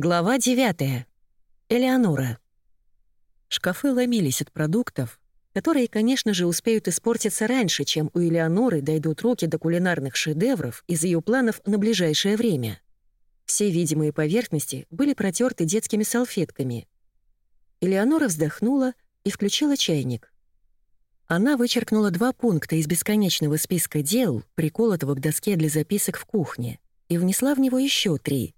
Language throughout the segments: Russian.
Глава 9. Элеонора. Шкафы ломились от продуктов, которые, конечно же, успеют испортиться раньше, чем у Элеоноры дойдут руки до кулинарных шедевров из ее планов на ближайшее время. Все видимые поверхности были протерты детскими салфетками. Элеонора вздохнула и включила чайник. Она вычеркнула два пункта из бесконечного списка дел, приколотого к доске для записок в кухне, и внесла в него еще три —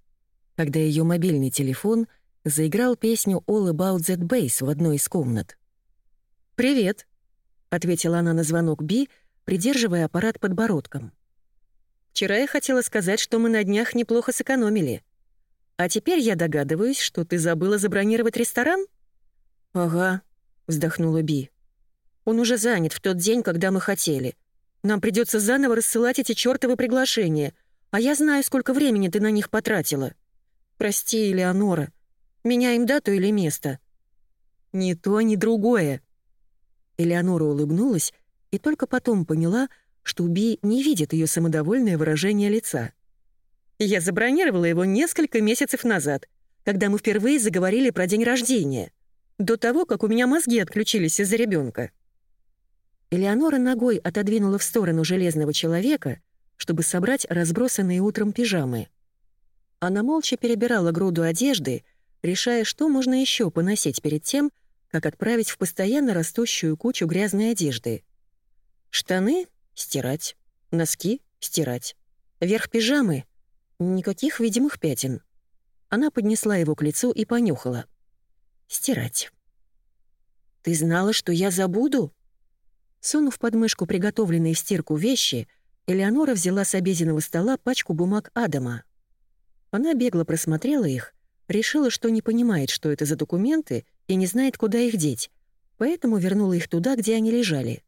когда ее мобильный телефон заиграл песню «All About That Bass» в одной из комнат. «Привет», — ответила она на звонок Би, придерживая аппарат подбородком. «Вчера я хотела сказать, что мы на днях неплохо сэкономили. А теперь я догадываюсь, что ты забыла забронировать ресторан?» «Ага», — вздохнула Би. «Он уже занят в тот день, когда мы хотели. Нам придется заново рассылать эти чертовы приглашения, а я знаю, сколько времени ты на них потратила». «Прости, Элеонора. Меняем дату или место?» «Ни то, ни другое». Элеонора улыбнулась и только потом поняла, что Би не видит ее самодовольное выражение лица. «Я забронировала его несколько месяцев назад, когда мы впервые заговорили про день рождения, до того, как у меня мозги отключились из-за ребенка. Элеонора ногой отодвинула в сторону железного человека, чтобы собрать разбросанные утром пижамы. Она молча перебирала груду одежды, решая, что можно еще поносить перед тем, как отправить в постоянно растущую кучу грязной одежды. Штаны — стирать, носки — стирать, верх пижамы — никаких видимых пятен. Она поднесла его к лицу и понюхала. «Стирать». «Ты знала, что я забуду?» Сунув под мышку приготовленные в стирку вещи, Элеонора взяла с обеденного стола пачку бумаг Адама. Она бегло просмотрела их, решила, что не понимает, что это за документы, и не знает, куда их деть, поэтому вернула их туда, где они лежали.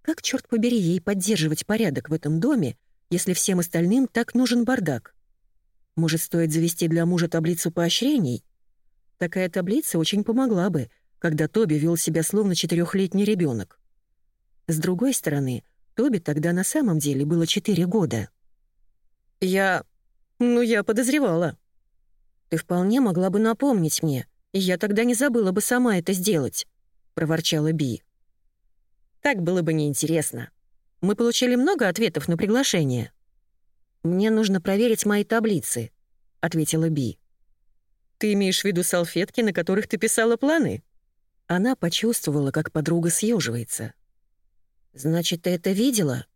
Как, черт побери, ей поддерживать порядок в этом доме, если всем остальным так нужен бардак? Может, стоит завести для мужа таблицу поощрений? Такая таблица очень помогла бы, когда Тоби вел себя словно четырехлетний ребенок. С другой стороны, Тоби тогда на самом деле было четыре года. «Я «Ну, я подозревала». «Ты вполне могла бы напомнить мне, и я тогда не забыла бы сама это сделать», — проворчала Би. «Так было бы неинтересно. Мы получили много ответов на приглашение». «Мне нужно проверить мои таблицы», — ответила Би. «Ты имеешь в виду салфетки, на которых ты писала планы?» Она почувствовала, как подруга съеживается. «Значит, ты это видела?»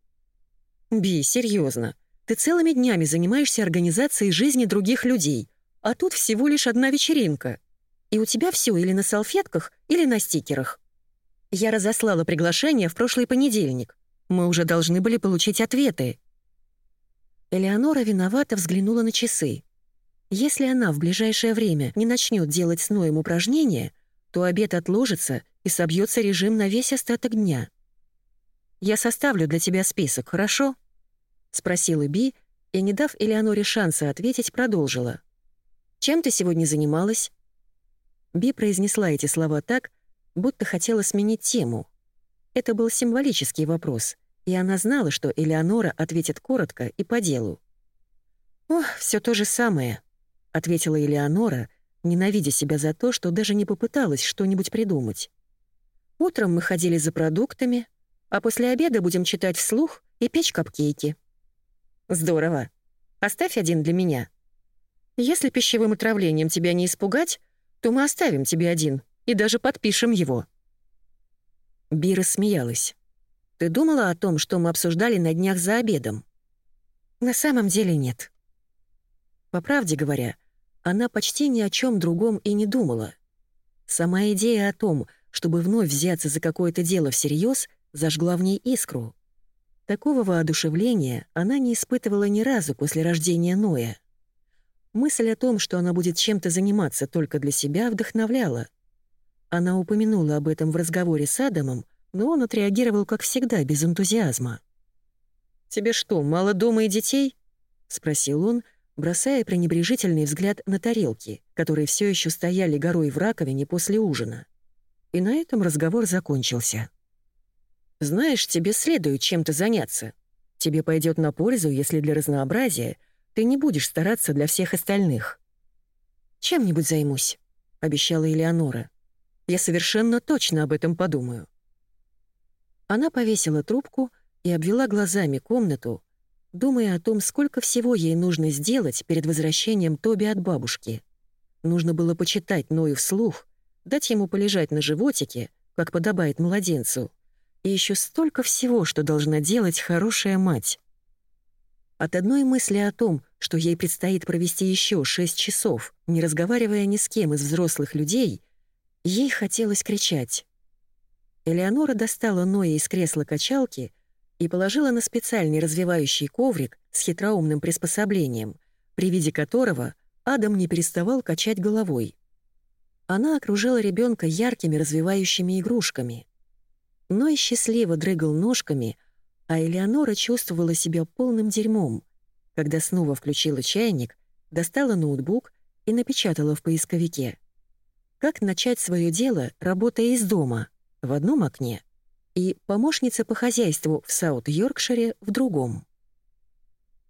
«Би, серьезно. Ты целыми днями занимаешься организацией жизни других людей, а тут всего лишь одна вечеринка. И у тебя все или на салфетках, или на стикерах. Я разослала приглашение в прошлый понедельник. Мы уже должны были получить ответы. Элеонора виновато взглянула на часы. Если она в ближайшее время не начнет делать с Ноем упражнения, то обед отложится и собьется режим на весь остаток дня. Я составлю для тебя список, хорошо? — спросила Би, и, не дав Элеоноре шанса ответить, продолжила. «Чем ты сегодня занималась?» Би произнесла эти слова так, будто хотела сменить тему. Это был символический вопрос, и она знала, что Элеонора ответит коротко и по делу. «Ох, все то же самое», — ответила Элеонора, ненавидя себя за то, что даже не попыталась что-нибудь придумать. «Утром мы ходили за продуктами, а после обеда будем читать вслух и печь капкейки». Здорово. Оставь один для меня. Если пищевым отравлением тебя не испугать, то мы оставим тебе один и даже подпишем его». Бира смеялась. «Ты думала о том, что мы обсуждали на днях за обедом?» «На самом деле нет». По правде говоря, она почти ни о чем другом и не думала. Сама идея о том, чтобы вновь взяться за какое-то дело всерьез, зажгла в ней искру. Такого воодушевления она не испытывала ни разу после рождения Ноя. Мысль о том, что она будет чем-то заниматься только для себя, вдохновляла. Она упомянула об этом в разговоре с Адамом, но он отреагировал, как всегда, без энтузиазма. «Тебе что, мало дома и детей?» — спросил он, бросая пренебрежительный взгляд на тарелки, которые все еще стояли горой в раковине после ужина. И на этом разговор закончился. Знаешь, тебе следует чем-то заняться. Тебе пойдет на пользу, если для разнообразия ты не будешь стараться для всех остальных. «Чем-нибудь займусь», — обещала Элеонора. «Я совершенно точно об этом подумаю». Она повесила трубку и обвела глазами комнату, думая о том, сколько всего ей нужно сделать перед возвращением Тоби от бабушки. Нужно было почитать Ною вслух, дать ему полежать на животике, как подобает младенцу, и еще столько всего, что должна делать хорошая мать. От одной мысли о том, что ей предстоит провести еще шесть часов, не разговаривая ни с кем из взрослых людей, ей хотелось кричать. Элеонора достала Ноя из кресла качалки и положила на специальный развивающий коврик с хитроумным приспособлением, при виде которого Адам не переставал качать головой. Она окружала ребенка яркими развивающими игрушками. Ной счастливо дрыгал ножками — а Элеонора чувствовала себя полным дерьмом, когда снова включила чайник, достала ноутбук и напечатала в поисковике. Как начать свое дело, работая из дома, в одном окне, и помощница по хозяйству в Саут-Йоркшире в другом.